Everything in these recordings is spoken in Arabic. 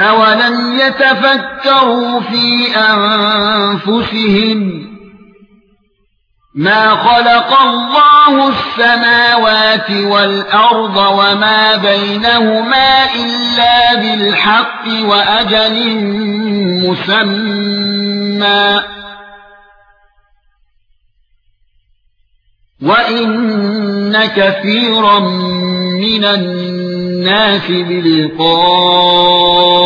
اولم يتفكروا في انفسهم ما خلق الله السماوات والارض وما بينهما الا بالحق واجل مسمى وان كثيرا من الناس بلقاء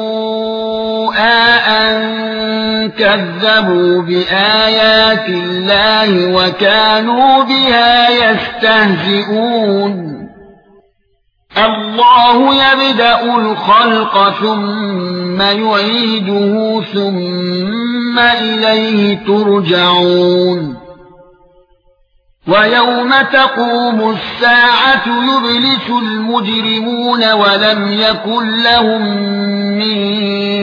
كَذَّبُوا بِآيَاتِ اللَّهِ وَكَانُوا بِهَا يَسْتَهْزِئُونَ. اللَّهُ يَبْدَأُ الْخَلْقَ ثُمَّ يُعِيدُهُ ثُمَّ إِلَيْهِ تُرْجَعُونَ. وَيَوْمَ تَقُومُ السَّاعَةُ يُبْلِسُ الْمُجْرِمُونَ وَلَمْ يَكُنْ لَهُم مِّن